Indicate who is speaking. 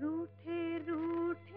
Speaker 1: रूठे रूठे